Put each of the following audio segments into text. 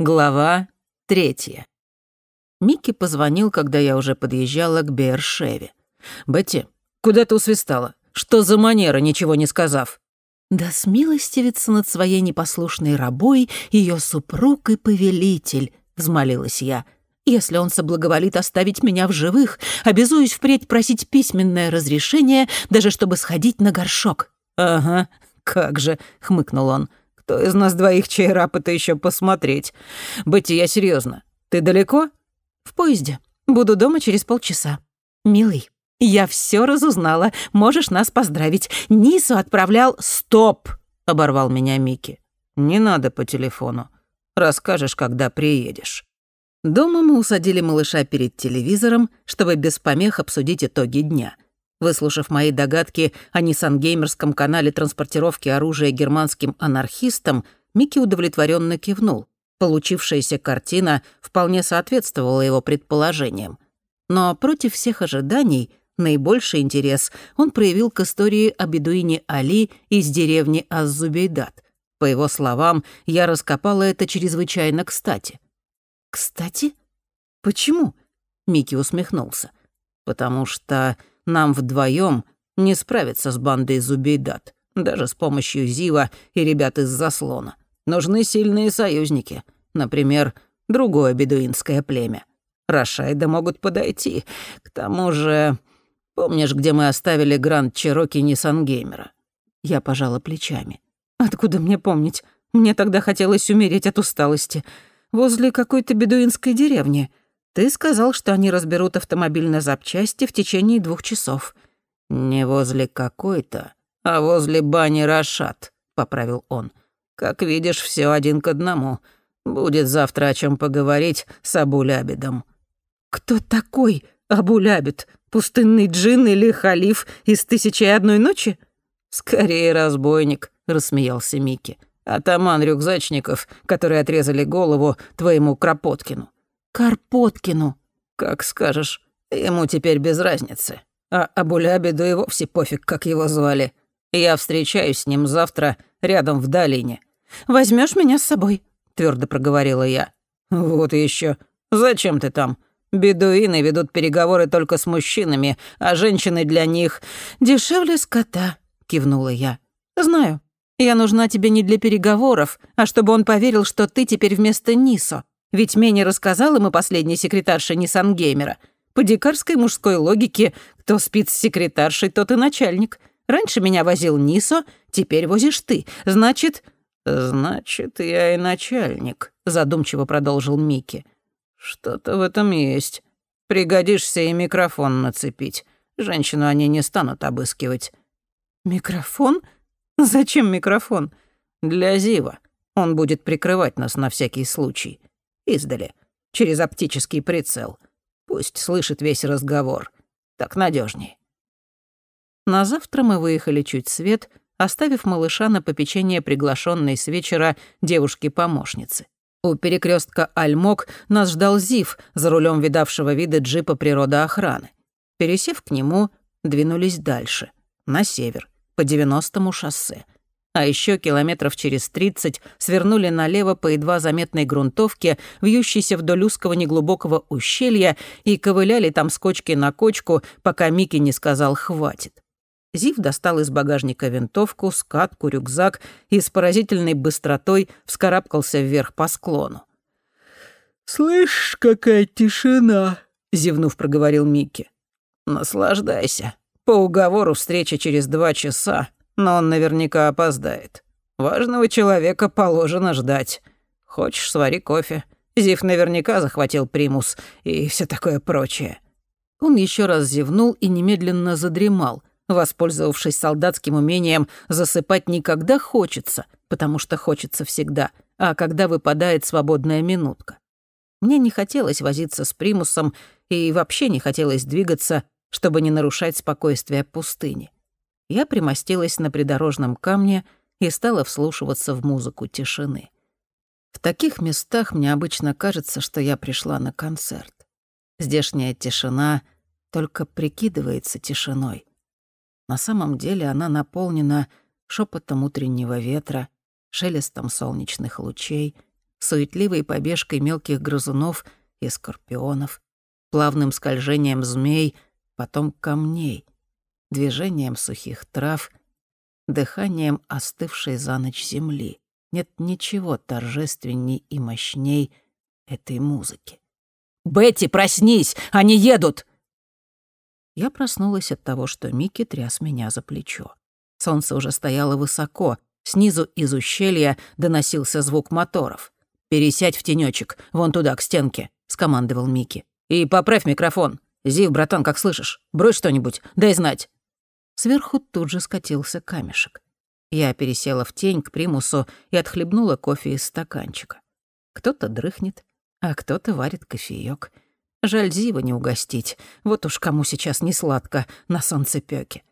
Глава третья. Микки позвонил, когда я уже подъезжала к Бершеве. «Бетти, куда ты усвистала? Что за манера, ничего не сказав?» «Да смилостивится над своей непослушной рабой ее супруг и повелитель», — взмолилась я. «Если он соблаговолит оставить меня в живых, обязуюсь впредь просить письменное разрешение, даже чтобы сходить на горшок». «Ага, как же», — хмыкнул он. Кто из нас двоих чей рапа-то еще посмотреть? Бетти, я серьезно. Ты далеко? В поезде. Буду дома через полчаса. Милый, я все разузнала. Можешь нас поздравить. Нису отправлял... Стоп! Оборвал меня Микки. Не надо по телефону. Расскажешь, когда приедешь. Дома мы усадили малыша перед телевизором, чтобы без помех обсудить итоги дня — Выслушав мои догадки о Ниссангеймерском канале транспортировки оружия германским анархистам, Микки удовлетворенно кивнул. Получившаяся картина вполне соответствовала его предположениям. Но против всех ожиданий наибольший интерес он проявил к истории о бедуине Али из деревни Аззубейдат. По его словам, я раскопала это чрезвычайно кстати. «Кстати? Почему?» — Микки усмехнулся. «Потому что нам вдвоем не справиться с бандой Зубейдат, даже с помощью Зива и ребят из заслона. Нужны сильные союзники, например, другое бедуинское племя. Рашайды могут подойти. К тому же, помнишь, где мы оставили Гранд Чероки Ниссангеймера?» Я пожала плечами. «Откуда мне помнить? Мне тогда хотелось умереть от усталости. Возле какой-то бедуинской деревни. Ты сказал, что они разберут автомобиль на запчасти в течение двух часов». «Не возле какой-то, а возле бани Рашат», — поправил он. «Как видишь, все один к одному. Будет завтра о чем поговорить с Абулябидом». «Кто такой Абулябид? Пустынный джин или халиф из «Тысячи и одной ночи»?» «Скорее разбойник», — рассмеялся Микки. «Атаман рюкзачников, которые отрезали голову твоему Кропоткину». Карпоткину. Как скажешь. Ему теперь без разницы. А Абулябиду и вовсе пофиг, как его звали. Я встречаюсь с ним завтра рядом в долине. Возьмешь меня с собой?» — твердо проговорила я. «Вот еще. Зачем ты там? Бедуины ведут переговоры только с мужчинами, а женщины для них дешевле скота», — кивнула я. «Знаю. Я нужна тебе не для переговоров, а чтобы он поверил, что ты теперь вместо Нисо. Ведь Мени рассказал ему последняя секретарша Ниссангеймера. По дикарской мужской логике, кто спит с секретаршей, тот и начальник. Раньше меня возил Нисо, теперь возишь ты. Значит...» «Значит, я и начальник», — задумчиво продолжил Микки. «Что-то в этом есть. Пригодишься и микрофон нацепить. Женщину они не станут обыскивать». «Микрофон? Зачем микрофон?» «Для Зива. Он будет прикрывать нас на всякий случай. Издали, через оптический прицел. Пусть слышит весь разговор. Так надежней. На завтра мы выехали чуть свет, оставив малыша на попечение приглашенной с вечера девушки-помощницы. У перекрестка Альмок нас ждал Зив, за рулем видавшего вида джипа природоохраны. Пересев к нему, двинулись дальше, на север, по 90-му шоссе а еще километров через 30 свернули налево по едва заметной грунтовке, вьющейся вдоль узкого неглубокого ущелья, и ковыляли там с кочки на кочку, пока Микки не сказал «хватит». Зив достал из багажника винтовку, скатку, рюкзак и с поразительной быстротой вскарабкался вверх по склону. «Слышь, какая тишина!» — зевнув, проговорил Микки. «Наслаждайся. По уговору встреча через два часа, но он наверняка опоздает. Важного человека положено ждать. Хочешь, свари кофе. Зив наверняка захватил примус и все такое прочее». Он еще раз зевнул и немедленно задремал, воспользовавшись солдатским умением засыпать никогда хочется, потому что хочется всегда, а когда выпадает свободная минутка. Мне не хотелось возиться с примусом и вообще не хотелось двигаться, чтобы не нарушать спокойствие пустыни я примостилась на придорожном камне и стала вслушиваться в музыку тишины. В таких местах мне обычно кажется, что я пришла на концерт. Здешняя тишина только прикидывается тишиной. На самом деле она наполнена шепотом утреннего ветра, шелестом солнечных лучей, суетливой побежкой мелких грызунов и скорпионов, плавным скольжением змей, потом камней, движением сухих трав, дыханием остывшей за ночь земли. Нет ничего торжественней и мощней этой музыки. «Бетти, проснись! Они едут!» Я проснулась от того, что Микки тряс меня за плечо. Солнце уже стояло высоко, снизу из ущелья доносился звук моторов. «Пересядь в тенёчек, вон туда, к стенке», — скомандовал Микки. «И поправь микрофон. Зив, братан, как слышишь? Брось что-нибудь, дай знать». Сверху тут же скатился камешек. Я пересела в тень к примусу и отхлебнула кофе из стаканчика. Кто-то дрыхнет, а кто-то варит кофеёк. Жаль Зива не угостить. Вот уж кому сейчас не сладко на солнцепёке.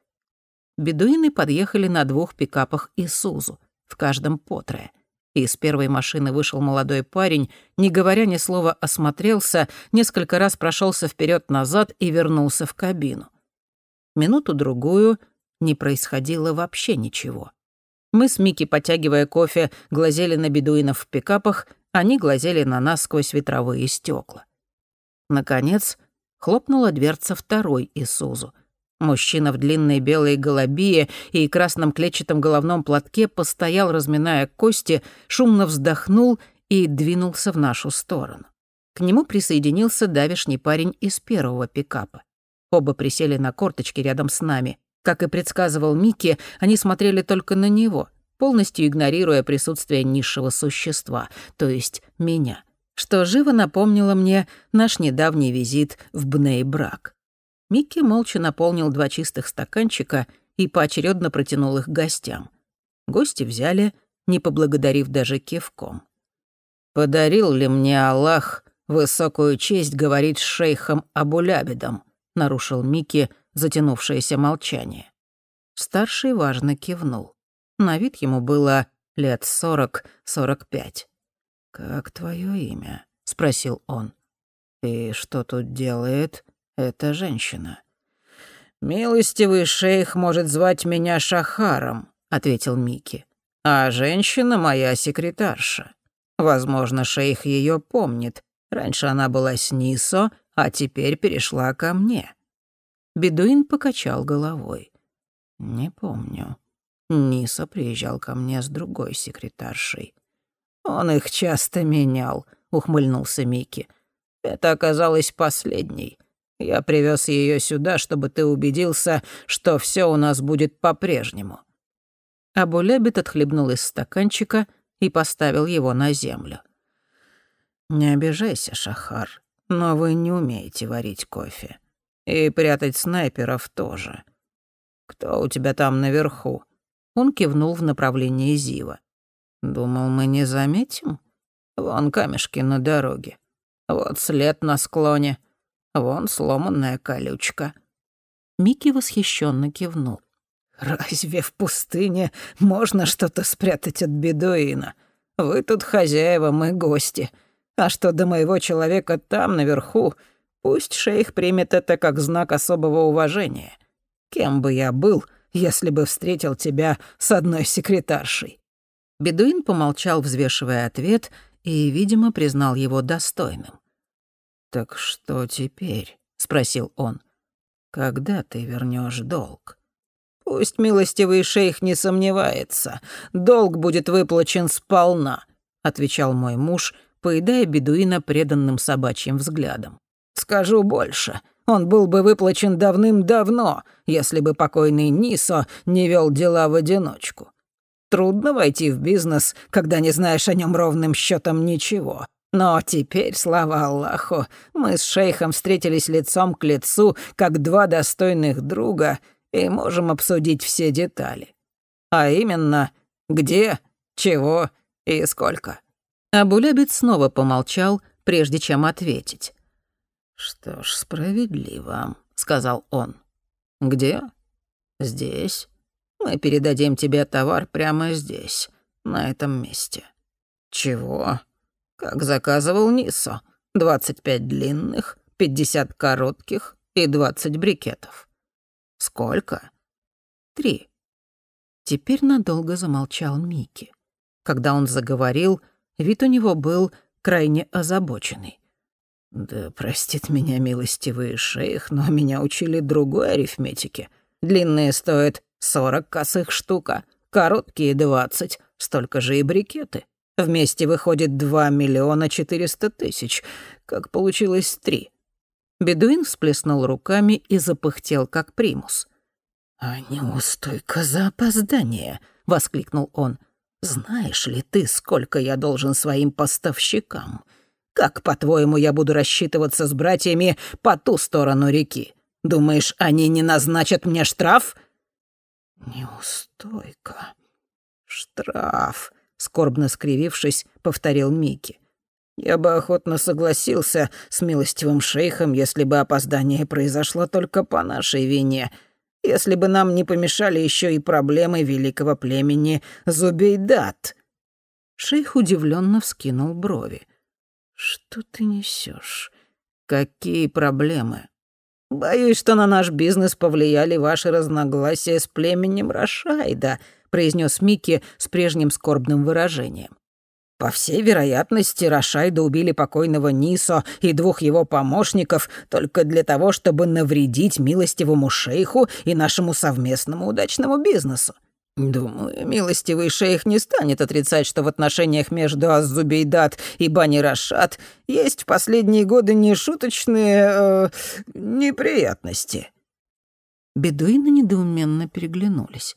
Бедуины подъехали на двух пикапах Исузу, в каждом по трое. Из первой машины вышел молодой парень, не говоря ни слова, осмотрелся, несколько раз прошелся вперед назад и вернулся в кабину. Минуту-другую не происходило вообще ничего. Мы с Микки, потягивая кофе, глазели на бедуинов в пикапах, они глазели на нас сквозь ветровые стекла. Наконец, хлопнула дверца второй Исузу. Мужчина в длинной белой голубие и красном клетчатом головном платке постоял, разминая кости, шумно вздохнул и двинулся в нашу сторону. К нему присоединился давишний парень из первого пикапа. Оба присели на корточки рядом с нами. Как и предсказывал Микки, они смотрели только на него, полностью игнорируя присутствие низшего существа, то есть меня, что живо напомнило мне наш недавний визит в Бней-Брак. Микки молча наполнил два чистых стаканчика и поочередно протянул их гостям. Гости взяли, не поблагодарив даже кивком. «Подарил ли мне Аллах высокую честь говорить с шейхом Абулябидом?» — нарушил Микки затянувшееся молчание. Старший важно кивнул. На вид ему было лет сорок-сорок пять. «Как твое имя?» — спросил он. «И что тут делает эта женщина. «Милостивый шейх может звать меня Шахаром», — ответил Микки. «А женщина моя секретарша. Возможно, шейх ее помнит. Раньше она была с Нисо, а теперь перешла ко мне». Бедуин покачал головой. «Не помню. Ниса приезжал ко мне с другой секретаршей». «Он их часто менял», — ухмыльнулся Микки. «Это оказалось последней. Я привез ее сюда, чтобы ты убедился, что все у нас будет по-прежнему». Абулебит отхлебнул из стаканчика и поставил его на землю. «Не обижайся, Шахар, но вы не умеете варить кофе. И прятать снайперов тоже. Кто у тебя там наверху?» Он кивнул в направлении Зива. «Думал, мы не заметим? Вон камешки на дороге. Вот след на склоне. Вон сломанная колючка». Микки восхищенно кивнул. «Разве в пустыне можно что-то спрятать от бедуина? Вы тут хозяева, мы гости. А что до моего человека там, наверху, пусть шейх примет это как знак особого уважения. Кем бы я был, если бы встретил тебя с одной секретаршей?» Бедуин помолчал, взвешивая ответ, и, видимо, признал его достойным. «Так что теперь?» — спросил он. «Когда ты вернешь долг?» «Пусть милостивый шейх не сомневается. Долг будет выплачен сполна», — отвечал мой муж, поедая бедуина преданным собачьим взглядом. «Скажу больше. Он был бы выплачен давным-давно, если бы покойный Нисо не вел дела в одиночку. Трудно войти в бизнес, когда не знаешь о нем ровным счетом ничего. Но теперь, слава Аллаху, мы с шейхом встретились лицом к лицу, как два достойных друга, и можем обсудить все детали. А именно, где, чего и сколько. Абулябит снова помолчал, прежде чем ответить. «Что ж, справедливо», — сказал он. «Где?» «Здесь. Мы передадим тебе товар прямо здесь, на этом месте». «Чего?» Как заказывал Нисо. двадцать пять длинных, пятьдесят коротких и двадцать брикетов. Сколько? Три. Теперь надолго замолчал Микки. Когда он заговорил, Вид у него был крайне озабоченный. «Да простит меня милостивый шейх, но меня учили другой арифметике. Длинные стоят сорок косых штука, короткие — двадцать, столько же и брикеты. Вместе выходит два миллиона четыреста тысяч. Как получилось три?» Бедуин всплеснул руками и запыхтел, как примус. «А неустойка за опоздание!» — воскликнул он. «Знаешь ли ты, сколько я должен своим поставщикам? Как, по-твоему, я буду рассчитываться с братьями по ту сторону реки? Думаешь, они не назначат мне штраф?» «Неустойка. Штраф», — скорбно скривившись, повторил Микки. «Я бы охотно согласился с милостивым шейхом, если бы опоздание произошло только по нашей вине» если бы нам не помешали еще и проблемы великого племени Зубейдат». Шейх удивленно вскинул брови. «Что ты несешь? Какие проблемы?» «Боюсь, что на наш бизнес повлияли ваши разногласия с племенем Рашайда», произнес Микки с прежним скорбным выражением. По всей вероятности, Рашайда убили покойного Нисо и двух его помощников только для того, чтобы навредить милостивому шейху и нашему совместному удачному бизнесу. Думаю, милостивый шейх не станет отрицать, что в отношениях между Аззубейдат и Бани Рашад есть в последние годы нешуточные э, неприятности. Бедуины недоуменно переглянулись.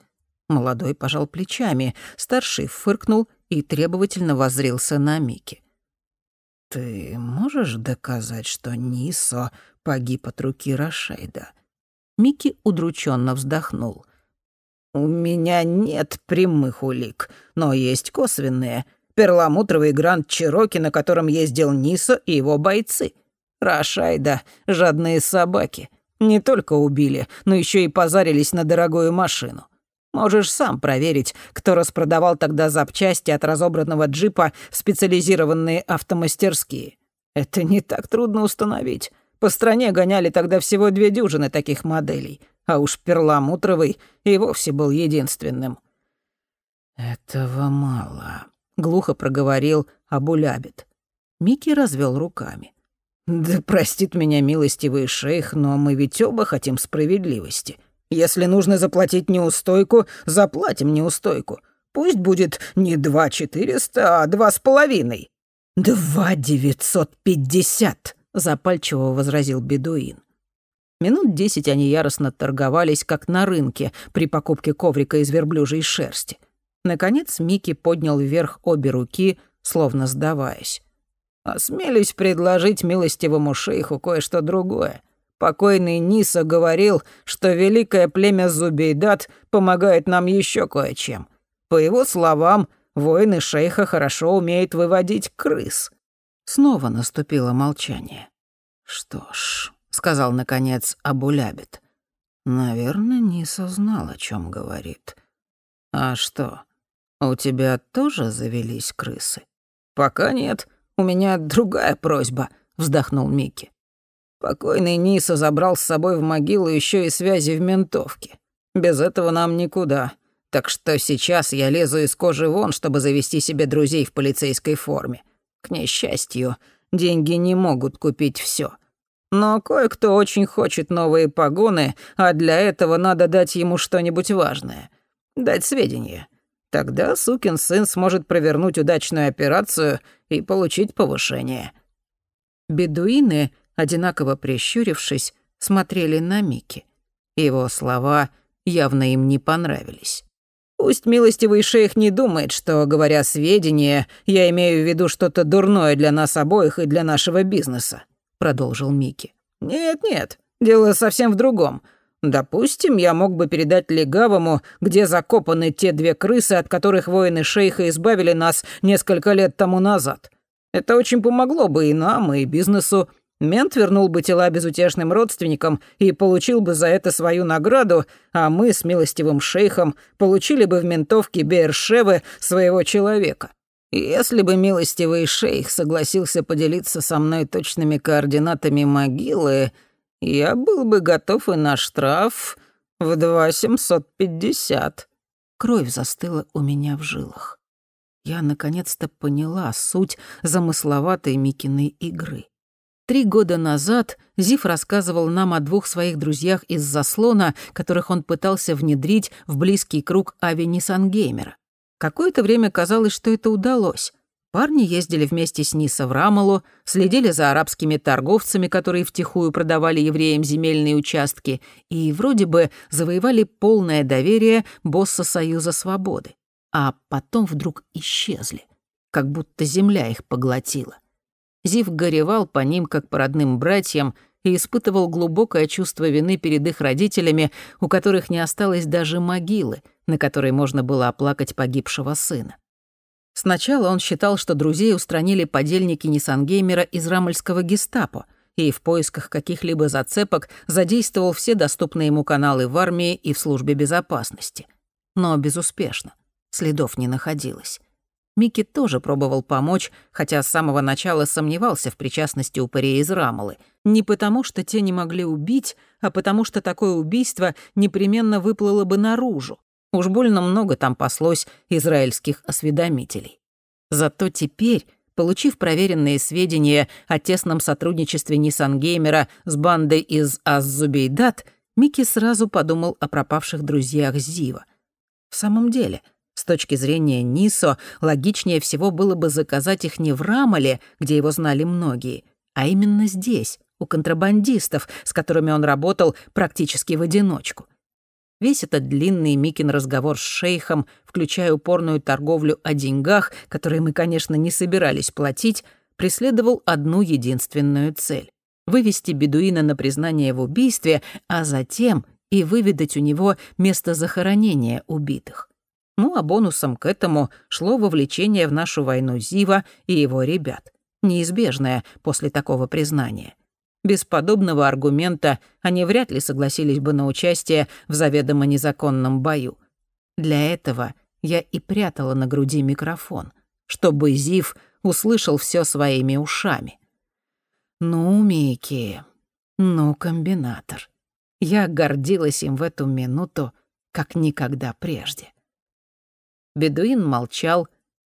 Молодой пожал плечами, старший фыркнул и требовательно воззрился на Мики. «Ты можешь доказать, что Нисо погиб от руки Рашейда?» Микки удрученно вздохнул. «У меня нет прямых улик, но есть косвенные. Перламутровый гранд Чироки, на котором ездил Нисо и его бойцы. Рашайда — жадные собаки. Не только убили, но еще и позарились на дорогую машину. Можешь сам проверить, кто распродавал тогда запчасти от разобранного джипа в специализированные автомастерские. Это не так трудно установить. По стране гоняли тогда всего две дюжины таких моделей, а уж перламутровый и вовсе был единственным. «Этого мало», — глухо проговорил Абулябит. Микки развел руками. «Да простит меня милостивый шейх, но мы ведь оба хотим справедливости. Если нужно заплатить неустойку, заплатим неустойку. Пусть будет не два четыреста, а два с половиной». «Два девятьсот пятьдесят», — запальчиво возразил бедуин. Минут десять они яростно торговались, как на рынке при покупке коврика из верблюжьей шерсти. Наконец Микки поднял вверх обе руки, словно сдаваясь. «Осмелюсь предложить милостивому шейху кое-что другое. Покойный Ниса говорил, что великое племя Зубейдат помогает нам еще кое-чем. По его словам, воины шейха хорошо умеют выводить крыс». Снова наступило молчание. «Что ж», — сказал, наконец, Абулябит, — «наверное, Ниса знал, о чем говорит. А что, у тебя тоже завелись крысы?» «Пока нет. У меня другая просьба», — вздохнул Микки. Покойный Ниса забрал с собой в могилу еще и связи в ментовке. Без этого нам никуда. Так что сейчас я лезу из кожи вон, чтобы завести себе друзей в полицейской форме. К несчастью, деньги не могут купить все. Но кое-кто очень хочет новые погоны, а для этого надо дать ему что-нибудь важное. Дать сведения. Тогда сукин сын сможет провернуть удачную операцию и получить повышение. Бедуины одинаково прищурившись, смотрели на Мики. Его слова явно им не понравились. «Пусть милостивый шейх не думает, что, говоря сведения, я имею в виду что-то дурное для нас обоих и для нашего бизнеса», — продолжил Мики. «Нет-нет, дело совсем в другом. Допустим, я мог бы передать легавому, где закопаны те две крысы, от которых воины шейха избавили нас несколько лет тому назад. Это очень помогло бы и нам, и бизнесу, Мент вернул бы тела безутешным родственникам и получил бы за это свою награду, а мы с милостивым шейхом получили бы в ментовке Бершевы своего человека. Если бы милостивый шейх согласился поделиться со мной точными координатами могилы, я был бы готов и на штраф в два семьсот пятьдесят. Кровь застыла у меня в жилах. я наконец-то поняла суть замысловатой Микиной игры. Три года назад Зив рассказывал нам о двух своих друзьях из заслона, которых он пытался внедрить в близкий круг Ави Ниссангеймера. Какое-то время казалось, что это удалось. Парни ездили вместе с Ниса в Рамалу, следили за арабскими торговцами, которые втихую продавали евреям земельные участки, и вроде бы завоевали полное доверие босса Союза Свободы. А потом вдруг исчезли, как будто земля их поглотила. Зив горевал по ним, как по родным братьям, и испытывал глубокое чувство вины перед их родителями, у которых не осталось даже могилы, на которой можно было оплакать погибшего сына. Сначала он считал, что друзей устранили подельники Ниссангеймера из рамельского гестапо, и в поисках каких-либо зацепок задействовал все доступные ему каналы в армии и в службе безопасности. Но безуспешно. Следов не находилось. Микки тоже пробовал помочь, хотя с самого начала сомневался в причастности упырей из Рамалы. Не потому, что те не могли убить, а потому что такое убийство непременно выплыло бы наружу. Уж больно много там паслось израильских осведомителей. Зато теперь, получив проверенные сведения о тесном сотрудничестве Ниссангеймера с бандой из Аззубейдат, Микки сразу подумал о пропавших друзьях Зива. В самом деле — с точки зрения Нисо, логичнее всего было бы заказать их не в Рамале, где его знали многие, а именно здесь, у контрабандистов, с которыми он работал практически в одиночку. Весь этот длинный Микин разговор с шейхом, включая упорную торговлю о деньгах, которые мы, конечно, не собирались платить, преследовал одну единственную цель — вывести бедуина на признание в убийстве, а затем и выведать у него место захоронения убитых. Ну а бонусом к этому шло вовлечение в нашу войну Зива и его ребят. Неизбежное после такого признания. Без подобного аргумента они вряд ли согласились бы на участие в заведомо незаконном бою. Для этого я и прятала на груди микрофон, чтобы Зив услышал все своими ушами. Ну, Микки, ну, комбинатор. Я гордилась им в эту минуту, как никогда прежде. Бедуин молчал,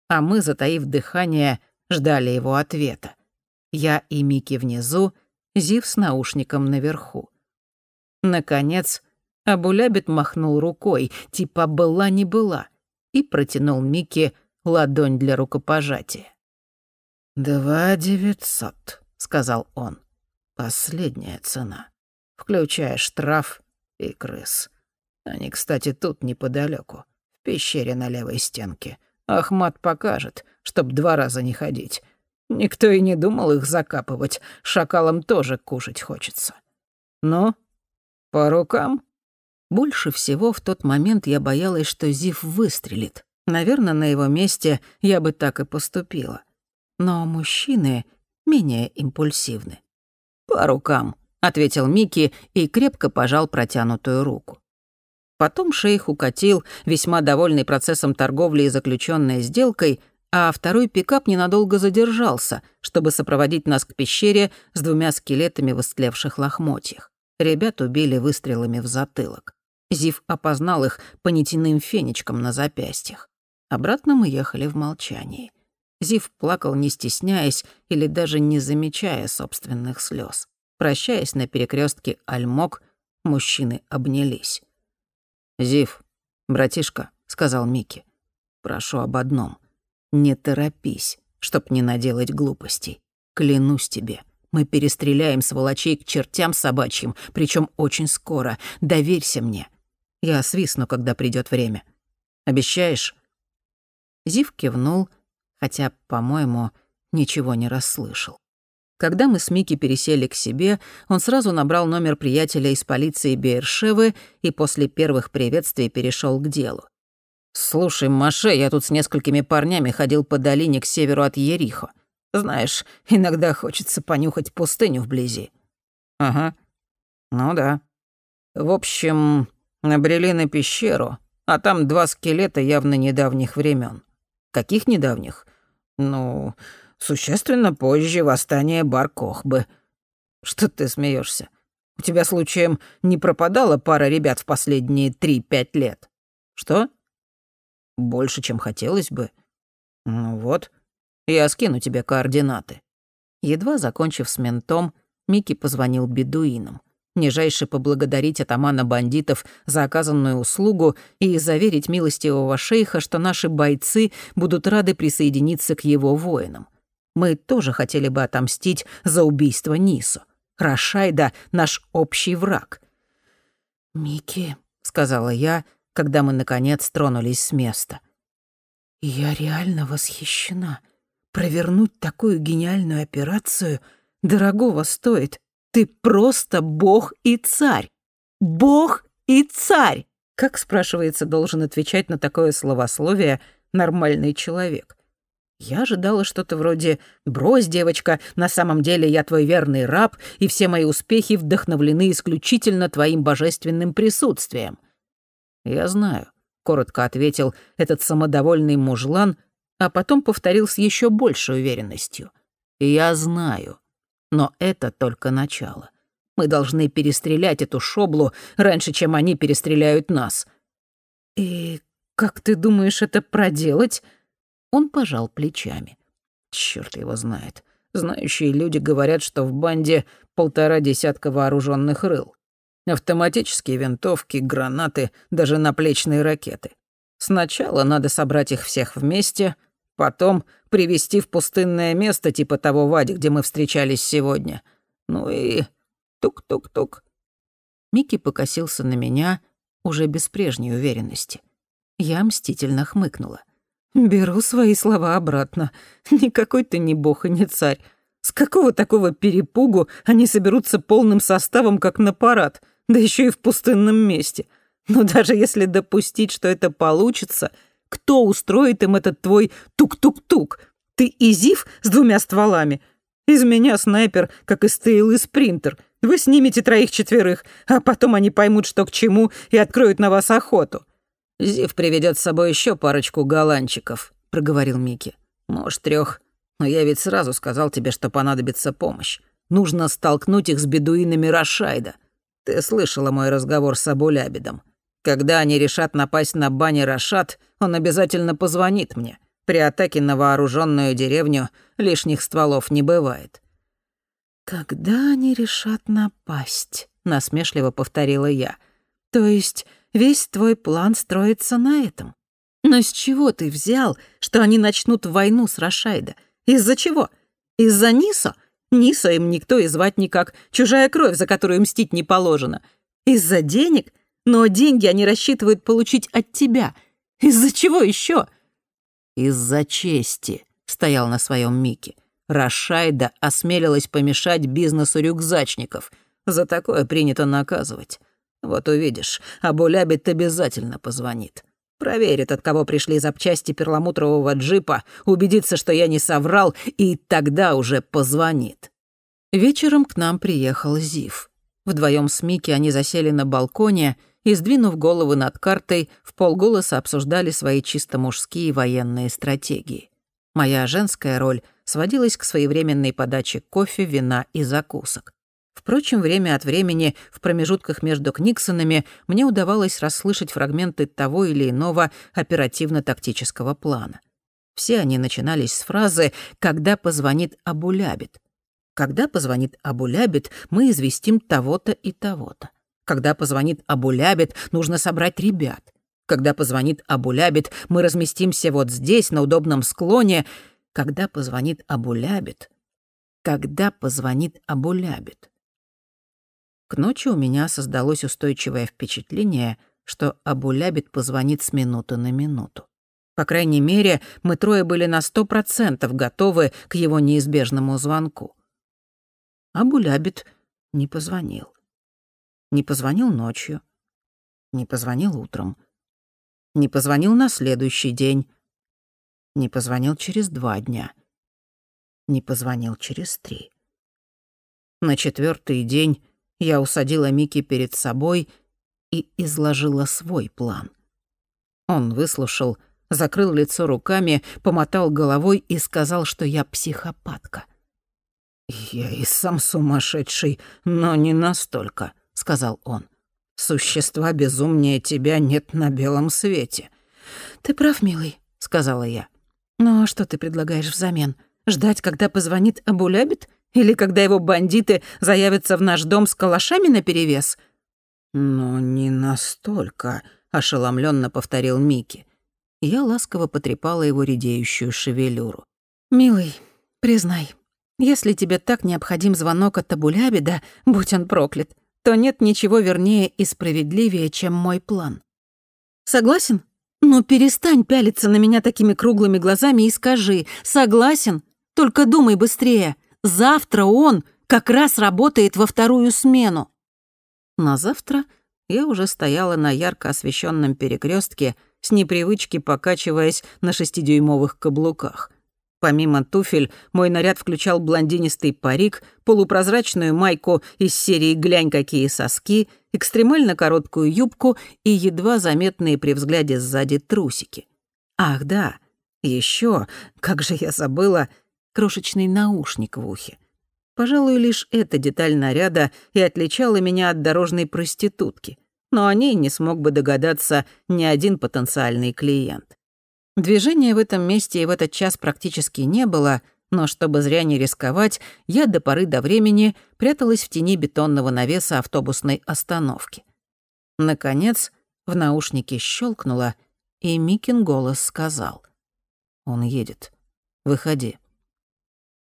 а мы, затаив дыхание, ждали его ответа. Я и Мики внизу, Зив с наушником наверху. Наконец, Абулябит махнул рукой, типа «была не была», и протянул Микки ладонь для рукопожатия. «Два девятьсот», — сказал он. «Последняя цена, включая штраф и крыс. Они, кстати, тут неподалеку пещере на левой стенке. Ахмат покажет, чтоб два раза не ходить. Никто и не думал их закапывать, шакалам тоже кушать хочется. Ну, по рукам? Больше всего в тот момент я боялась, что Зив выстрелит. Наверное, на его месте я бы так и поступила. Но мужчины менее импульсивны. «По рукам», — ответил Микки и крепко пожал протянутую руку. Потом шейх укатил, весьма довольный процессом торговли и заключенной сделкой, а второй пикап ненадолго задержался, чтобы сопроводить нас к пещере с двумя скелетами в истлевших лохмотьях. Ребят убили выстрелами в затылок. Зив опознал их по нитяным фенечкам на запястьях. Обратно мы ехали в молчании. Зив плакал, не стесняясь или даже не замечая собственных слез. Прощаясь на перекрестке Альмок, мужчины обнялись. «Зив, братишка», — сказал Микки, — «прошу об одном. Не торопись, чтоб не наделать глупостей. Клянусь тебе, мы перестреляем сволочей к чертям собачьим, причем очень скоро. Доверься мне. Я свистну, когда придет время. Обещаешь?» Зив кивнул, хотя, по-моему, ничего не расслышал. Когда мы с Микки пересели к себе, он сразу набрал номер приятеля из полиции Бейершевы и после первых приветствий перешел к делу. «Слушай, Маше, я тут с несколькими парнями ходил по долине к северу от Ерихо. Знаешь, иногда хочется понюхать пустыню вблизи». «Ага. Ну да. В общем, набрели на пещеру, а там два скелета явно недавних времен. Каких недавних? Ну, Существенно позже восстание Бар-Кохбы. Что ты смеешься? У тебя случаем не пропадала пара ребят в последние три-пять лет? Что? Больше, чем хотелось бы. «Ну вот, я скину тебе координаты». Едва закончив с ментом, Микки позвонил бедуинам. Нижайше поблагодарить атамана бандитов за оказанную услугу и заверить милостивого шейха, что наши бойцы будут рады присоединиться к его воинам. Мы тоже хотели бы отомстить за убийство Нису. Рашайда — наш общий враг. «Микки», — сказала я, когда мы, наконец, тронулись с места. «Я реально восхищена. Провернуть такую гениальную операцию дорогого стоит. Ты просто бог и царь. Бог и царь!» Как, спрашивается, должен отвечать на такое словословие нормальный человек? Я ожидала что-то вроде «Брось, девочка, на самом деле я твой верный раб, и все мои успехи вдохновлены исключительно твоим божественным присутствием». «Я знаю», — коротко ответил этот самодовольный мужлан, а потом повторил с еще большей уверенностью. «Я знаю. Но это только начало. Мы должны перестрелять эту шоблу раньше, чем они перестреляют нас». «И как ты думаешь это проделать?» Он пожал плечами. Черт его знает. Знающие люди говорят, что в банде полтора десятка вооруженных рыл. Автоматические винтовки, гранаты, даже наплечные ракеты. Сначала надо собрать их всех вместе, потом привести в пустынное место типа того Вади, где мы встречались сегодня. Ну и тук-тук-тук. Микки покосился на меня уже без прежней уверенности. Я мстительно хмыкнула. Беру свои слова обратно. Никакой ты не бог и не царь. С какого такого перепугу они соберутся полным составом, как на парад, да еще и в пустынном месте? Но даже если допустить, что это получится, кто устроит им этот твой тук-тук-тук? Ты изив с двумя стволами? Из меня снайпер, как из Тейлы спринтер. Вы снимете троих-четверых, а потом они поймут, что к чему, и откроют на вас охоту. «Зив приведет с собой еще парочку голландчиков», — проговорил Микки. «Может, трех. Но я ведь сразу сказал тебе, что понадобится помощь. Нужно столкнуть их с бедуинами Рашайда. Ты слышала мой разговор с Абулябидом. Когда они решат напасть на бани Рашад, он обязательно позвонит мне. При атаке на вооруженную деревню лишних стволов не бывает». «Когда они решат напасть?» — насмешливо повторила я. «То есть Весь твой план строится на этом. Но с чего ты взял, что они начнут войну с Рашайда? Из-за чего? Из-за Нисо? Нисо им никто и звать никак. Чужая кровь, за которую мстить не положено. Из-за денег? Но деньги они рассчитывают получить от тебя. Из-за чего еще? Из-за чести, стоял на своем Мике. Рашайда осмелилась помешать бизнесу рюкзачников. За такое принято наказывать. Вот увидишь, Абулябит обязательно позвонит. Проверит, от кого пришли запчасти перламутрового джипа, убедится, что я не соврал, и тогда уже позвонит. Вечером к нам приехал Зив. Вдвоем с Микки они засели на балконе и, сдвинув головы над картой, в полголоса обсуждали свои чисто мужские военные стратегии. Моя женская роль сводилась к своевременной подаче кофе, вина и закусок. Впрочем, время от времени, в промежутках между Книксонами, мне удавалось расслышать фрагменты того или иного оперативно-тактического плана. Все они начинались с фразы «когда позвонит Абулябит». Когда позвонит Абулябит, мы известим того-то и того-то. Когда позвонит Абулябит, нужно собрать ребят. Когда позвонит Абулябит, мы разместимся вот здесь, на удобном склоне. Когда позвонит Абулябит... Когда позвонит Абулябит... К ночи у меня создалось устойчивое впечатление, что Абулябит позвонит с минуты на минуту. По крайней мере, мы трое были на сто процентов готовы к его неизбежному звонку. Абулябит не позвонил. Не позвонил ночью. Не позвонил утром. Не позвонил на следующий день. Не позвонил через два дня. Не позвонил через три. На четвертый день я усадила Микки перед собой и изложила свой план. Он выслушал, закрыл лицо руками, помотал головой и сказал, что я психопатка. «Я и сам сумасшедший, но не настолько», — сказал он. «Существа безумнее тебя нет на белом свете». «Ты прав, милый», — сказала я. «Ну а что ты предлагаешь взамен? Ждать, когда позвонит Абулябит? Или когда его бандиты заявятся в наш дом с калашами наперевес?» «Ну, не настолько», — ошеломленно повторил Микки. Я ласково потрепала его редеющую шевелюру. «Милый, признай, если тебе так необходим звонок от Абулябида, будь он проклят, то нет ничего вернее и справедливее, чем мой план. Согласен? Ну перестань пялиться на меня такими круглыми глазами и скажи, согласен? Только думай быстрее. Завтра он как раз работает во вторую смену. На завтра я уже стояла на ярко освещенном перекрестке, с непривычки покачиваясь на шестидюймовых каблуках. Помимо туфель, мой наряд включал блондинистый парик, полупрозрачную майку из серии «Глянь, какие соски», экстремально короткую юбку и едва заметные при взгляде сзади трусики. Ах да, еще, как же я забыла, крошечный наушник в ухе. Пожалуй, лишь эта деталь наряда и отличала меня от дорожной проститутки, но о ней не смог бы догадаться ни один потенциальный клиент. Движения в этом месте и в этот час практически не было, но чтобы зря не рисковать, я до поры до времени пряталась в тени бетонного навеса автобусной остановки. Наконец, в наушнике щелкнуло, и Микин голос сказал. «Он едет. Выходи».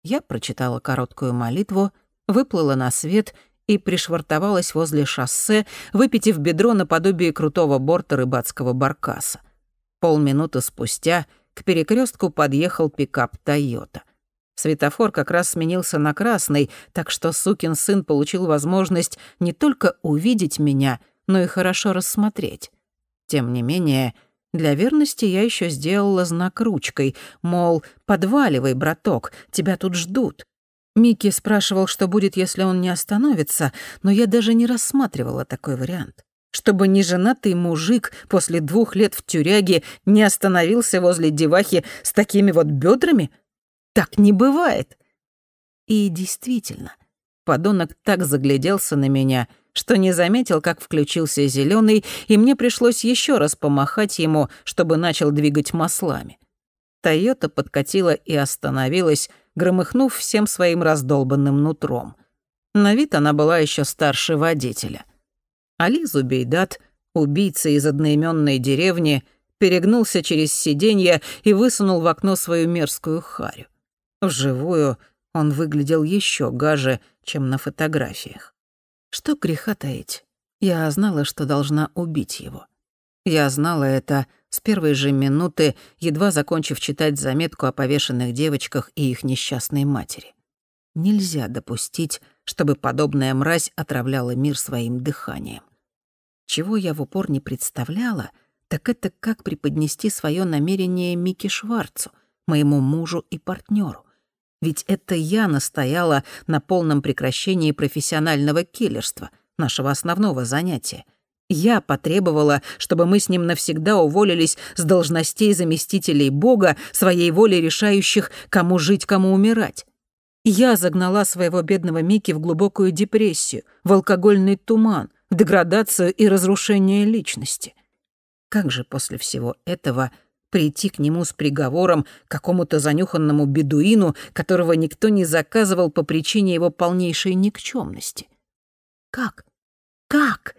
Я прочитала короткую молитву, выплыла на свет и пришвартовалась возле шоссе, выпитив бедро наподобие крутого борта рыбацкого баркаса. Полминуты спустя к перекрестку подъехал пикап «Тойота». Светофор как раз сменился на красный, так что сукин сын получил возможность не только увидеть меня, но и хорошо рассмотреть. Тем не менее, для верности я еще сделала знак ручкой, мол, подваливай, браток, тебя тут ждут. Микки спрашивал, что будет, если он не остановится, но я даже не рассматривала такой вариант чтобы неженатый мужик после двух лет в тюряге не остановился возле девахи с такими вот бедрами? Так не бывает. И действительно, подонок так загляделся на меня, что не заметил, как включился зеленый, и мне пришлось еще раз помахать ему, чтобы начал двигать маслами. Тойота подкатила и остановилась, громыхнув всем своим раздолбанным нутром. На вид она была еще старше водителя — Али Зубейдат, убийца из одноименной деревни, перегнулся через сиденье и высунул в окно свою мерзкую харю. Вживую он выглядел еще гаже, чем на фотографиях. Что греха таить? Я знала, что должна убить его. Я знала это с первой же минуты, едва закончив читать заметку о повешенных девочках и их несчастной матери. Нельзя допустить, чтобы подобная мразь отравляла мир своим дыханием. Чего я в упор не представляла, так это как преподнести свое намерение Микки Шварцу, моему мужу и партнеру. Ведь это я настояла на полном прекращении профессионального киллерства, нашего основного занятия. Я потребовала, чтобы мы с ним навсегда уволились с должностей заместителей Бога, своей волей решающих, кому жить, кому умирать. Я загнала своего бедного Микки в глубокую депрессию, в алкогольный туман, в деградацию и разрушение личности. Как же после всего этого прийти к нему с приговором какому-то занюханному бедуину, которого никто не заказывал по причине его полнейшей никчемности? Как? Как?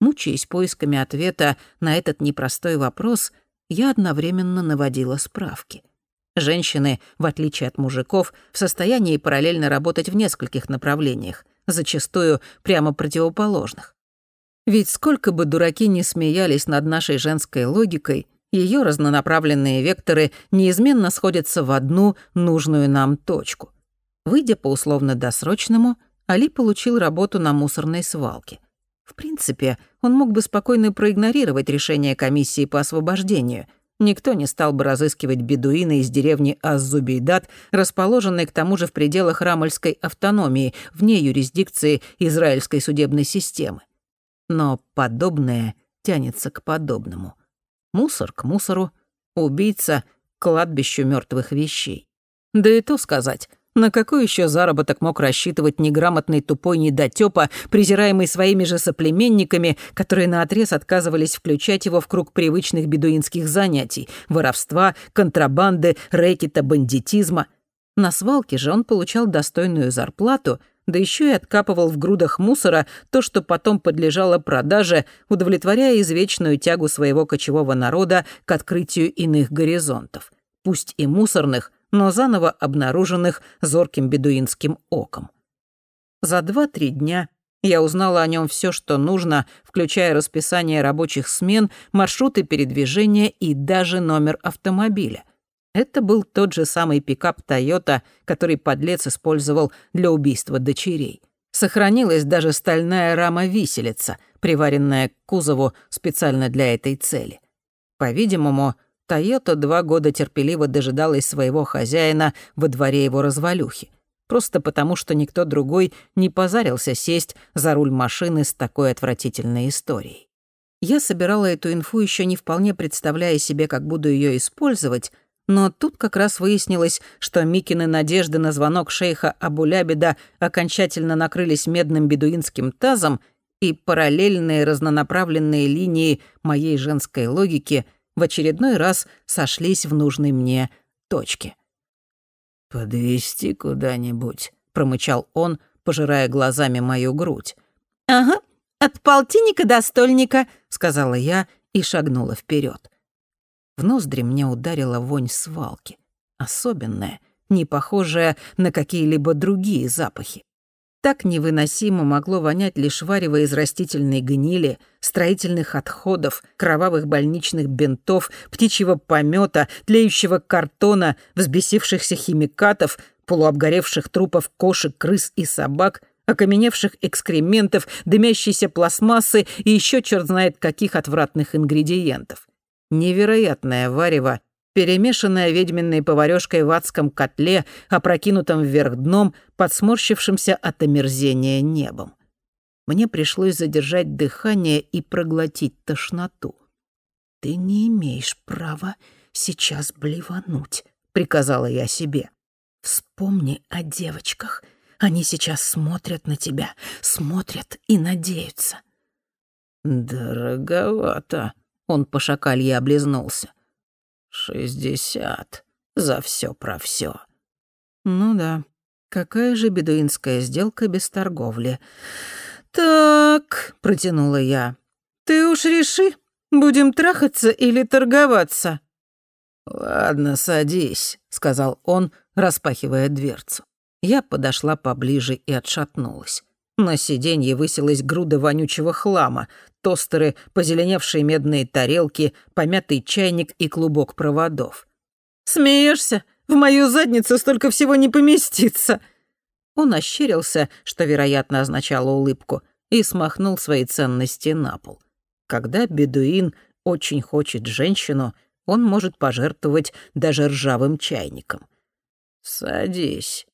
Мучаясь поисками ответа на этот непростой вопрос, я одновременно наводила справки. Женщины, в отличие от мужиков, в состоянии параллельно работать в нескольких направлениях, зачастую прямо противоположных. Ведь сколько бы дураки не смеялись над нашей женской логикой, ее разнонаправленные векторы неизменно сходятся в одну нужную нам точку. Выйдя по условно-досрочному, Али получил работу на мусорной свалке. В принципе, он мог бы спокойно проигнорировать решение комиссии по освобождению — Никто не стал бы разыскивать бедуина из деревни Аззубейдат, расположенной к тому же в пределах Рамальской автономии, вне юрисдикции израильской судебной системы. Но подобное тянется к подобному. Мусор к мусору, убийца к кладбищу мертвых вещей. Да и то сказать, На какой еще заработок мог рассчитывать неграмотный тупой недотёпа, презираемый своими же соплеменниками, которые наотрез отказывались включать его в круг привычных бедуинских занятий — воровства, контрабанды, рэкета, бандитизма? На свалке же он получал достойную зарплату, да еще и откапывал в грудах мусора то, что потом подлежало продаже, удовлетворяя извечную тягу своего кочевого народа к открытию иных горизонтов, пусть и мусорных, но заново обнаруженных зорким бедуинским оком. За два-три дня я узнала о нем все, что нужно, включая расписание рабочих смен, маршруты передвижения и даже номер автомобиля. Это был тот же самый пикап «Тойота», который подлец использовал для убийства дочерей. Сохранилась даже стальная рама-виселица, приваренная к кузову специально для этой цели. По-видимому, Тойота два года терпеливо дожидалась своего хозяина во дворе его развалюхи. Просто потому, что никто другой не позарился сесть за руль машины с такой отвратительной историей. Я собирала эту инфу еще не вполне представляя себе, как буду ее использовать, но тут как раз выяснилось, что Микины надежды на звонок шейха Абулябеда окончательно накрылись медным бедуинским тазом, и параллельные разнонаправленные линии моей женской логики — в очередной раз сошлись в нужной мне точке. «Подвести куда-нибудь», — промычал он, пожирая глазами мою грудь. «Ага, от полтинника до стольника», — сказала я и шагнула вперед. В ноздри мне ударила вонь свалки. Особенная, не похожая на какие-либо другие запахи. Так невыносимо могло вонять лишь варево из растительной гнили, строительных отходов, кровавых больничных бинтов, птичьего помета, тлеющего картона, взбесившихся химикатов, полуобгоревших трупов кошек, крыс и собак, окаменевших экскрементов, дымящейся пластмассы и еще черт знает каких отвратных ингредиентов. Невероятное варево перемешанная ведьминой поварёшкой в адском котле, опрокинутом вверх дном, подсморщившимся от омерзения небом. Мне пришлось задержать дыхание и проглотить тошноту. «Ты не имеешь права сейчас блевануть», — приказала я себе. «Вспомни о девочках. Они сейчас смотрят на тебя, смотрят и надеются». «Дороговато», — он по шакалье облизнулся. «Шестьдесят. За все про все. «Ну да. Какая же бедуинская сделка без торговли?» «Так», — протянула я. «Ты уж реши, будем трахаться или торговаться?» «Ладно, садись», — сказал он, распахивая дверцу. Я подошла поближе и отшатнулась. На сиденье высилась груда вонючего хлама, тостеры, позеленевшие медные тарелки, помятый чайник и клубок проводов. «Смеешься? В мою задницу столько всего не поместится!» Он ощерился, что, вероятно, означало улыбку, и смахнул свои ценности на пол. Когда бедуин очень хочет женщину, он может пожертвовать даже ржавым чайником. «Садись»,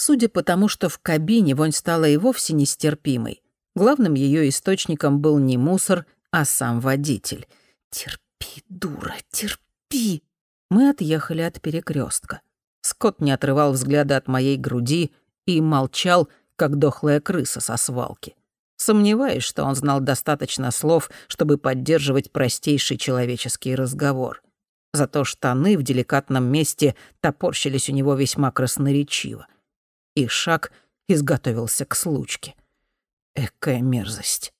Судя по тому, что в кабине вонь стала и вовсе нестерпимой, главным ее источником был не мусор, а сам водитель. «Терпи, дура, терпи!» Мы отъехали от перекрестка. Скотт не отрывал взгляда от моей груди и молчал, как дохлая крыса со свалки. Сомневаюсь, что он знал достаточно слов, чтобы поддерживать простейший человеческий разговор. Зато штаны в деликатном месте топорщились у него весьма красноречиво и шаг изготовился к случке. Экая мерзость.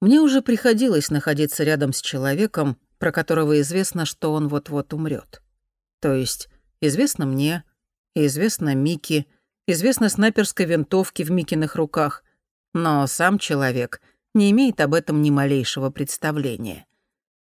Мне уже приходилось находиться рядом с человеком, про которого известно, что он вот-вот умрет. То есть известно мне, известно Микки, известно снайперской винтовке в Микиных руках, но сам человек не имеет об этом ни малейшего представления.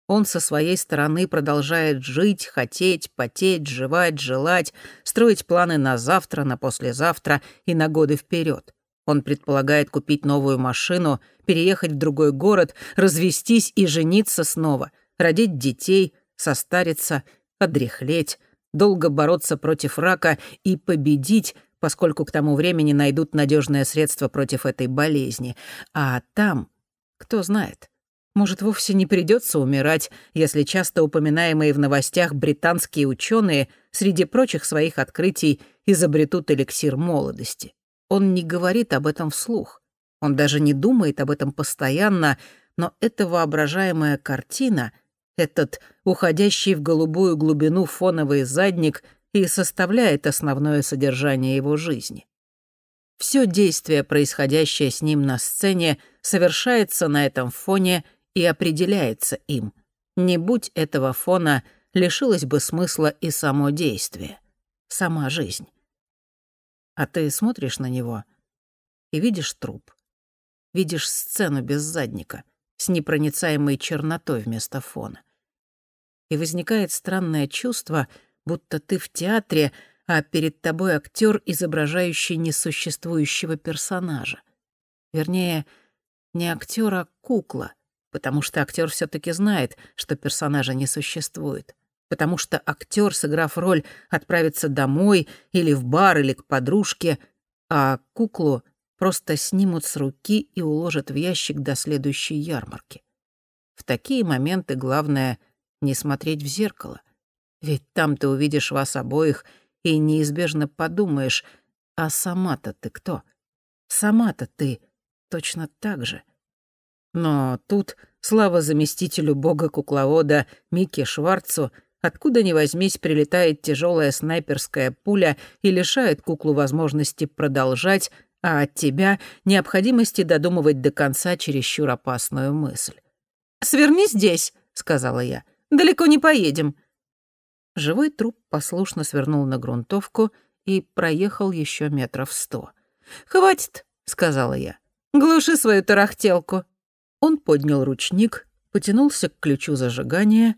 Он со своей стороны продолжает жить, хотеть, потеть, жевать, желать, строить планы на завтра, на послезавтра и на годы вперед. Он предполагает купить новую машину, переехать в другой город, развестись и жениться снова, родить детей, состариться, одряхлеть, долго бороться против рака и победить, поскольку к тому времени найдут надежное средство против этой болезни. А там, кто знает, Может, вовсе не придется умирать, если часто упоминаемые в новостях британские ученые среди прочих своих открытий изобретут эликсир молодости. Он не говорит об этом вслух. Он даже не думает об этом постоянно, но эта воображаемая картина, этот уходящий в голубую глубину фоновый задник и составляет основное содержание его жизни. Все действие, происходящее с ним на сцене, совершается на этом фоне — и определяется им. Не будь этого фона, лишилось бы смысла и само действие, сама жизнь. А ты смотришь на него и видишь труп. Видишь сцену без задника, с непроницаемой чернотой вместо фона. И возникает странное чувство, будто ты в театре, а перед тобой актер, изображающий несуществующего персонажа. Вернее, не актер, а кукла, потому что актер все таки знает, что персонажа не существует. Потому что актер, сыграв роль, отправится домой или в бар, или к подружке, а куклу просто снимут с руки и уложат в ящик до следующей ярмарки. В такие моменты главное — не смотреть в зеркало. Ведь там ты увидишь вас обоих и неизбежно подумаешь, а сама-то ты кто? Сама-то ты точно так же — но тут, слава заместителю бога-кукловода Микки Шварцу, откуда ни возьмись прилетает тяжелая снайперская пуля и лишает куклу возможности продолжать, а от тебя — необходимости додумывать до конца чересчур опасную мысль. «Сверни здесь», — сказала я. «Далеко не поедем». Живой труп послушно свернул на грунтовку и проехал еще метров сто. «Хватит», — сказала я. «Глуши свою тарахтелку». Он поднял ручник, потянулся к ключу зажигания,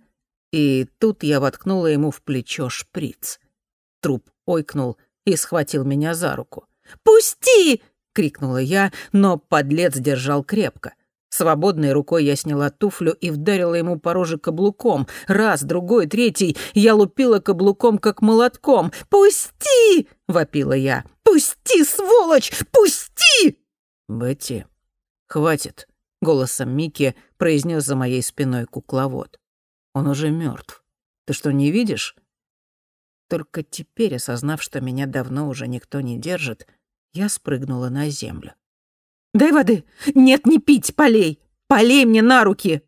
и тут я воткнула ему в плечо шприц. Труп ойкнул и схватил меня за руку. «Пусти!» — крикнула я, но подлец держал крепко. Свободной рукой я сняла туфлю и вдарила ему по роже каблуком. Раз, другой, третий. Я лупила каблуком, как молотком. «Пусти!» — вопила я. «Пусти, сволочь! Пусти!» «Бетти, хватит!» — голосом Микки произнес за моей спиной кукловод. «Он уже мертв. Ты что, не видишь?» Только теперь, осознав, что меня давно уже никто не держит, я спрыгнула на землю. «Дай воды! Нет, не пить! Полей! Полей мне на руки!»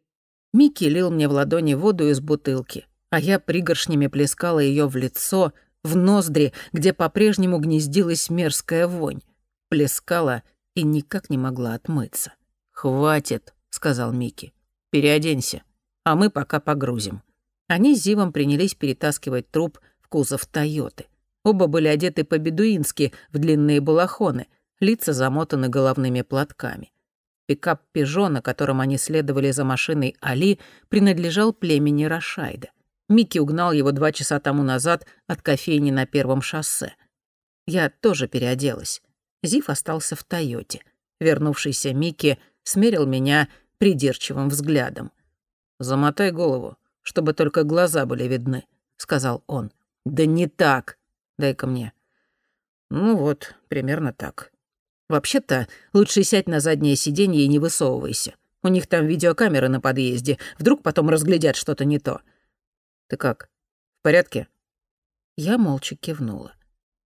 Микки лил мне в ладони воду из бутылки, а я пригоршнями плескала ее в лицо, в ноздри, где по-прежнему гнездилась мерзкая вонь. Плескала и никак не могла отмыться. «Хватит», — сказал Микки. «Переоденься, а мы пока погрузим». Они с Зивом принялись перетаскивать труп в кузов «Тойоты». Оба были одеты по-бедуински в длинные балахоны, лица замотаны головными платками. Пикап «Пежо», на котором они следовали за машиной Али, принадлежал племени Рашайда. Микки угнал его два часа тому назад от кофейни на первом шоссе. Я тоже переоделась. Зив остался в «Тойоте». Вернувшийся Микки смерил меня придирчивым взглядом. «Замотай голову, чтобы только глаза были видны», — сказал он. «Да не так. Дай-ка мне». «Ну вот, примерно так. Вообще-то, лучше сядь на заднее сиденье и не высовывайся. У них там видеокамеры на подъезде. Вдруг потом разглядят что-то не то. Ты как, в порядке?» Я молча кивнула.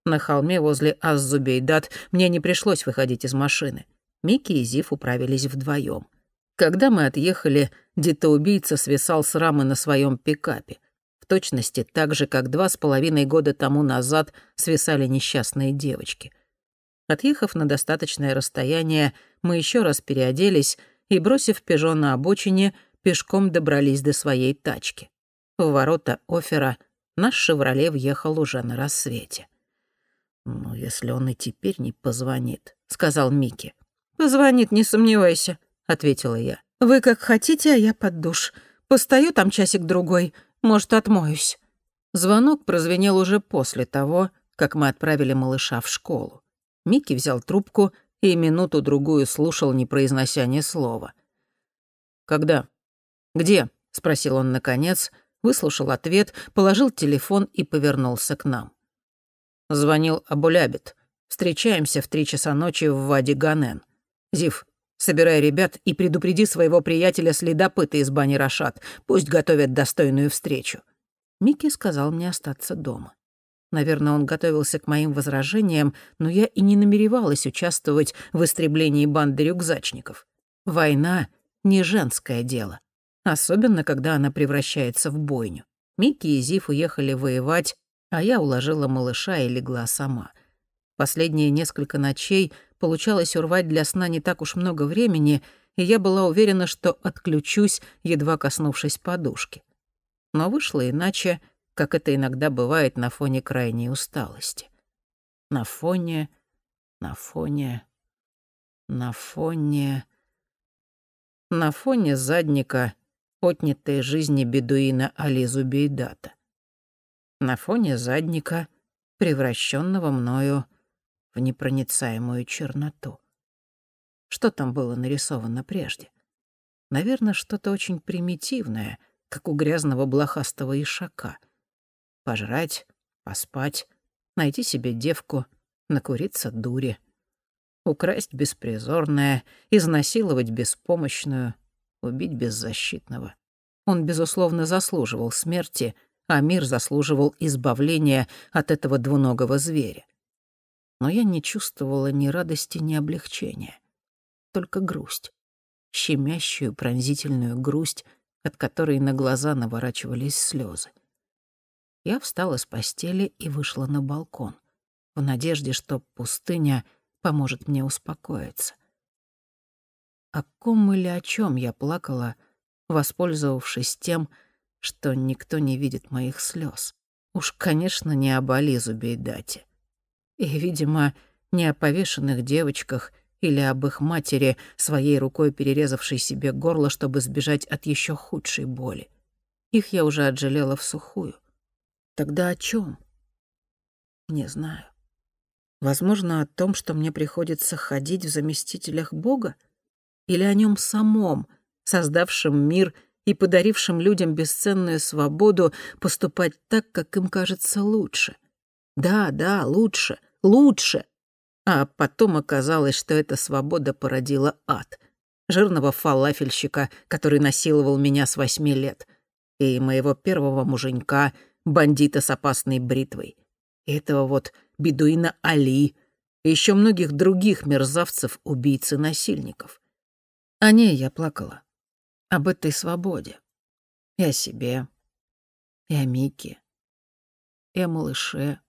На холме возле Аззубейдат мне не пришлось выходить из машины. Микки и Зив управились вдвоем. Когда мы отъехали, детоубийца свисал с рамы на своем пикапе. В точности так же, как два с половиной года тому назад свисали несчастные девочки. Отъехав на достаточное расстояние, мы еще раз переоделись и, бросив «Пежо» на обочине, пешком добрались до своей тачки. В ворота офера наш «Шевроле» въехал уже на рассвете. «Ну, если он и теперь не позвонит», — сказал Микки. «Позвонит, не сомневайся», — ответила я. «Вы как хотите, а я под душ. Постою там часик-другой, может, отмоюсь». Звонок прозвенел уже после того, как мы отправили малыша в школу. Микки взял трубку и минуту-другую слушал, не произнося ни слова. «Когда? Где?» — спросил он наконец, выслушал ответ, положил телефон и повернулся к нам. Звонил Абулябит. Встречаемся в три часа ночи в Вади Ганен. Зив, Собирай ребят и предупреди своего приятеля-следопыта из бани Рашат. Пусть готовят достойную встречу». Микки сказал мне остаться дома. Наверное, он готовился к моим возражениям, но я и не намеревалась участвовать в истреблении банды рюкзачников. Война — не женское дело. Особенно, когда она превращается в бойню. Микки и Зив уехали воевать, а я уложила малыша и легла сама. Последние несколько ночей получалось урвать для сна не так уж много времени, и я была уверена, что отключусь, едва коснувшись подушки. Но вышло иначе — как это иногда бывает на фоне крайней усталости. На фоне, на фоне, на фоне... На фоне задника отнятой жизни бедуина Ализу Бейдата. На фоне задника, превращенного мною в непроницаемую черноту. Что там было нарисовано прежде? Наверное, что-то очень примитивное, как у грязного блохастого ишака — Пожрать, поспать, найти себе девку, накуриться дури. Украсть беспризорное, изнасиловать беспомощную, убить беззащитного. Он, безусловно, заслуживал смерти, а мир заслуживал избавления от этого двуногого зверя. Но я не чувствовала ни радости, ни облегчения. Только грусть. Щемящую, пронзительную грусть, от которой на глаза наворачивались слезы. Я встала с постели и вышла на балкон, в надежде, что пустыня поможет мне успокоиться. О ком или о чем я плакала, воспользовавшись тем, что никто не видит моих слез. Уж, конечно, не об Ализу Бейдате. И, видимо, не о повешенных девочках или об их матери, своей рукой перерезавшей себе горло, чтобы сбежать от еще худшей боли. Их я уже отжалела в сухую. Тогда о чем? Не знаю. Возможно, о том, что мне приходится ходить в заместителях Бога? Или о нем самом, создавшем мир и подарившем людям бесценную свободу поступать так, как им кажется лучше? Да, да, лучше, лучше. А потом оказалось, что эта свобода породила ад. Жирного фалафельщика, который насиловал меня с восьми лет. И моего первого муженька — бандита с опасной бритвой, этого вот бедуина Али, и еще многих других мерзавцев, убийц и насильников. О ней я плакала. Об этой свободе. И о себе, и о Мике, и о малыше,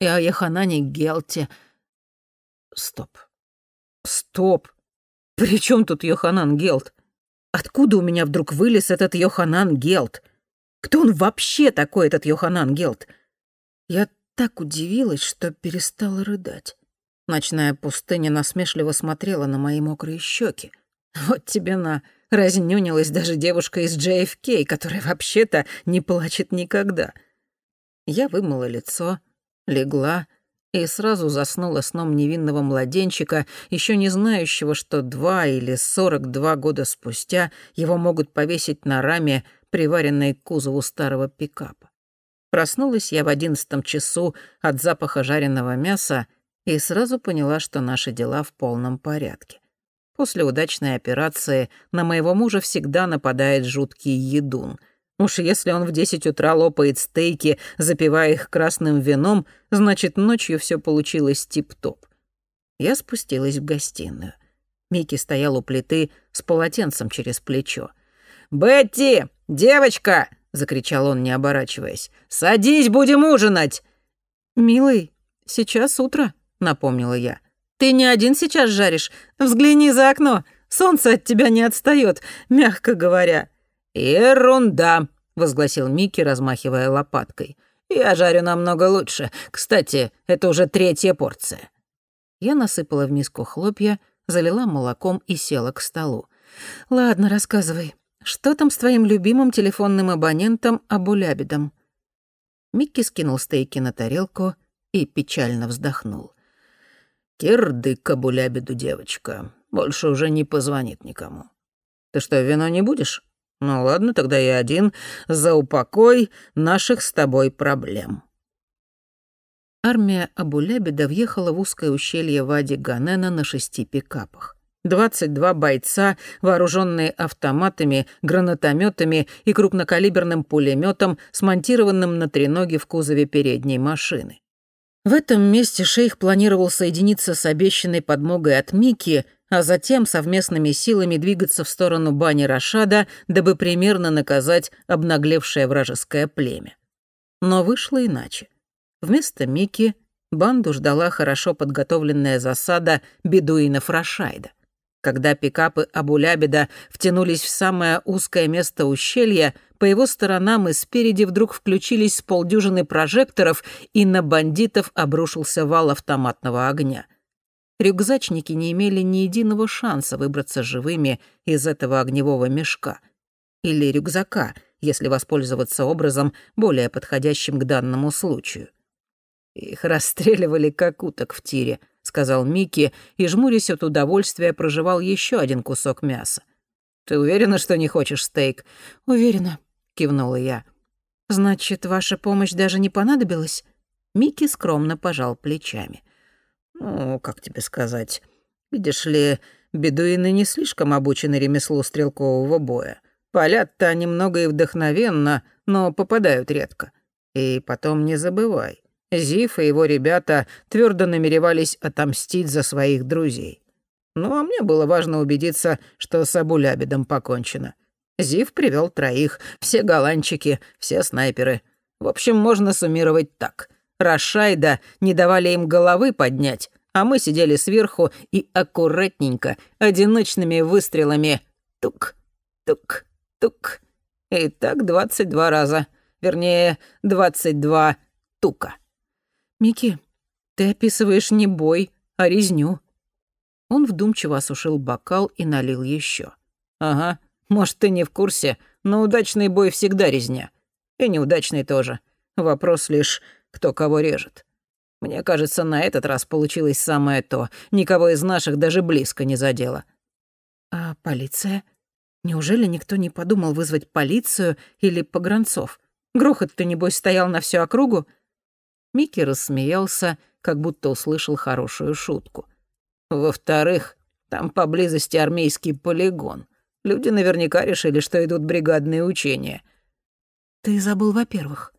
и о Яханане Гелте. Стоп. Стоп. При чем тут Йоханан Гелт? Откуда у меня вдруг вылез этот Йоханан Гелт? Кто он вообще такой, этот Йоханан Гелт? Я так удивилась, что перестала рыдать. Ночная пустыня насмешливо смотрела на мои мокрые щеки. Вот тебе на, разнюнилась даже девушка из JFK, которая вообще-то не плачет никогда. Я вымыла лицо, легла и сразу заснула сном невинного младенчика, еще не знающего, что два или сорок два года спустя его могут повесить на раме приваренной к кузову старого пикапа. Проснулась я в одиннадцатом часу от запаха жареного мяса и сразу поняла, что наши дела в полном порядке. После удачной операции на моего мужа всегда нападает жуткий едун. Уж если он в десять утра лопает стейки, запивая их красным вином, значит, ночью все получилось тип-топ. Я спустилась в гостиную. Микки стоял у плиты с полотенцем через плечо. «Бетти, девочка!» — закричал он, не оборачиваясь. «Садись, будем ужинать!» «Милый, сейчас утро», — напомнила я. «Ты не один сейчас жаришь. Взгляни за окно. Солнце от тебя не отстаёт, мягко говоря». «Ерунда», — возгласил Микки, размахивая лопаткой. «Я жарю намного лучше. Кстати, это уже третья порция». Я насыпала в миску хлопья, залила молоком и села к столу. «Ладно, рассказывай. Что там с твоим любимым телефонным абонентом Абулябидом?» Микки скинул стейки на тарелку и печально вздохнул. «Кирдык Абулябиду, девочка. Больше уже не позвонит никому. Ты что, вино не будешь? Ну ладно, тогда я один. За упокой наших с тобой проблем». Армия Абулябида въехала в узкое ущелье Вади Ганена на шести пикапах. 22 бойца, вооруженные автоматами, гранатометами и крупнокалиберным пулеметом, смонтированным на треноге в кузове передней машины. В этом месте шейх планировал соединиться с обещанной подмогой от Мики, а затем совместными силами двигаться в сторону бани Рашада, дабы примерно наказать обнаглевшее вражеское племя. Но вышло иначе. Вместо Мики банду ждала хорошо подготовленная засада бедуинов Рашайда. Когда пикапы Абулябеда втянулись в самое узкое место ущелья, по его сторонам и спереди вдруг включились полдюжины прожекторов, и на бандитов обрушился вал автоматного огня. Рюкзачники не имели ни единого шанса выбраться живыми из этого огневого мешка. Или рюкзака, если воспользоваться образом, более подходящим к данному случаю. Их расстреливали как уток в тире — сказал Микки и, жмурясь от удовольствия, прожевал еще один кусок мяса. «Ты уверена, что не хочешь стейк?» «Уверена», — кивнула я. «Значит, ваша помощь даже не понадобилась?» Микки скромно пожал плечами. «Ну, как тебе сказать? Видишь ли, бедуины не слишком обучены ремеслу стрелкового боя. Палят-то немного и вдохновенно, но попадают редко. И потом не забывай, Зиф и его ребята твердо намеревались отомстить за своих друзей. Ну, а мне было важно убедиться, что с Абулябидом покончено. Зив привел троих, все голландчики, все снайперы. В общем, можно суммировать так. Рашайда не давали им головы поднять, а мы сидели сверху и аккуратненько, одиночными выстрелами тук, тук, тук. И так двадцать два раза. Вернее, двадцать два тука. «Микки, ты описываешь не бой, а резню». Он вдумчиво осушил бокал и налил еще. «Ага, может, ты не в курсе, но удачный бой всегда резня. И неудачный тоже. Вопрос лишь, кто кого режет. Мне кажется, на этот раз получилось самое то. Никого из наших даже близко не задело». «А полиция? Неужели никто не подумал вызвать полицию или погранцов? Грохот-то, небось, стоял на всю округу?» Микки рассмеялся, как будто услышал хорошую шутку. «Во-вторых, там поблизости армейский полигон. Люди наверняка решили, что идут бригадные учения». «Ты забыл во-первых».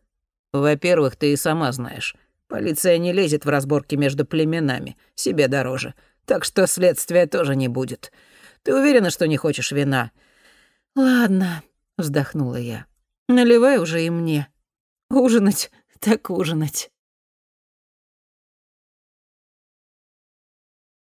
«Во-первых, ты и сама знаешь. Полиция не лезет в разборки между племенами, себе дороже. Так что следствия тоже не будет. Ты уверена, что не хочешь вина?» «Ладно», — вздохнула я. «Наливай уже и мне. Ужинать так ужинать».